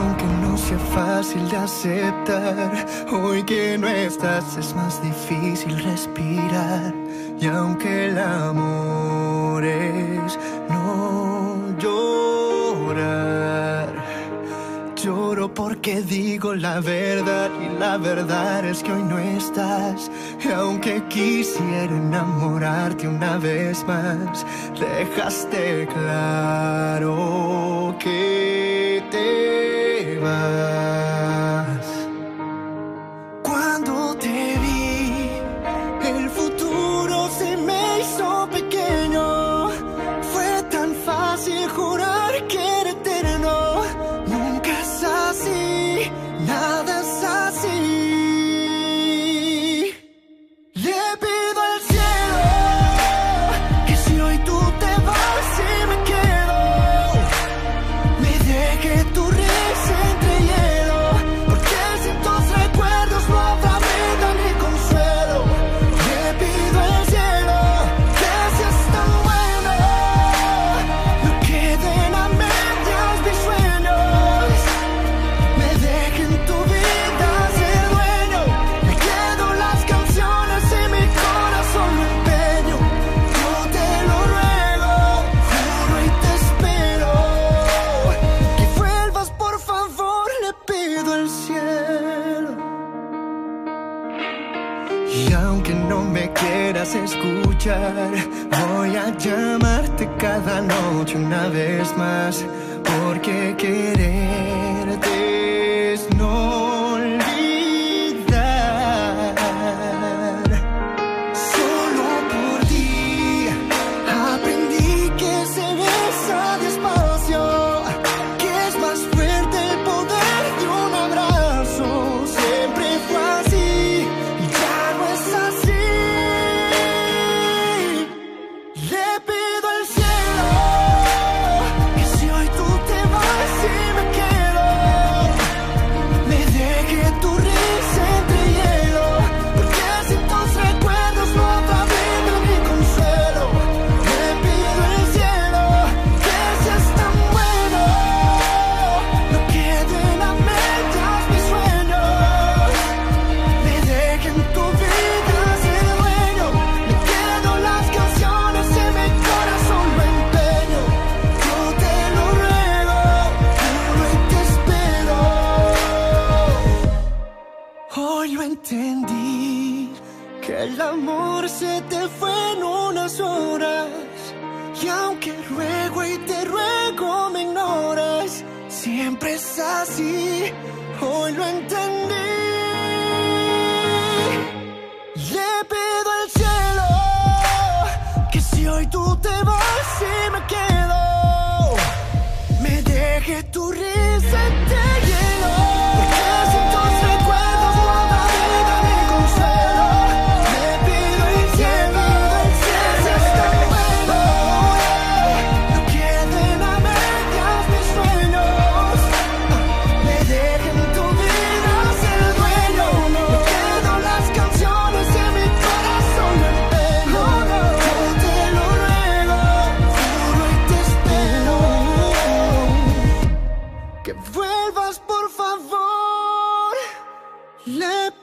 aunque no sea fácil de aceptar, hoy que no estás es más difícil respirar. Y aunque el amor es no llorar, lloro porque digo la verdad y la verdad es que hoy no estás. Y aunque quisiera enamorarte una vez más, dejaste claro que te Y aunque no me quieras escuchar, voy a llamarte cada noche una vez más, porque quererte es no. que el amor se te fue en unas horas. Y aunque ruego y te ruego, me ignoras. Siempre es así, hoy lo entendí. Let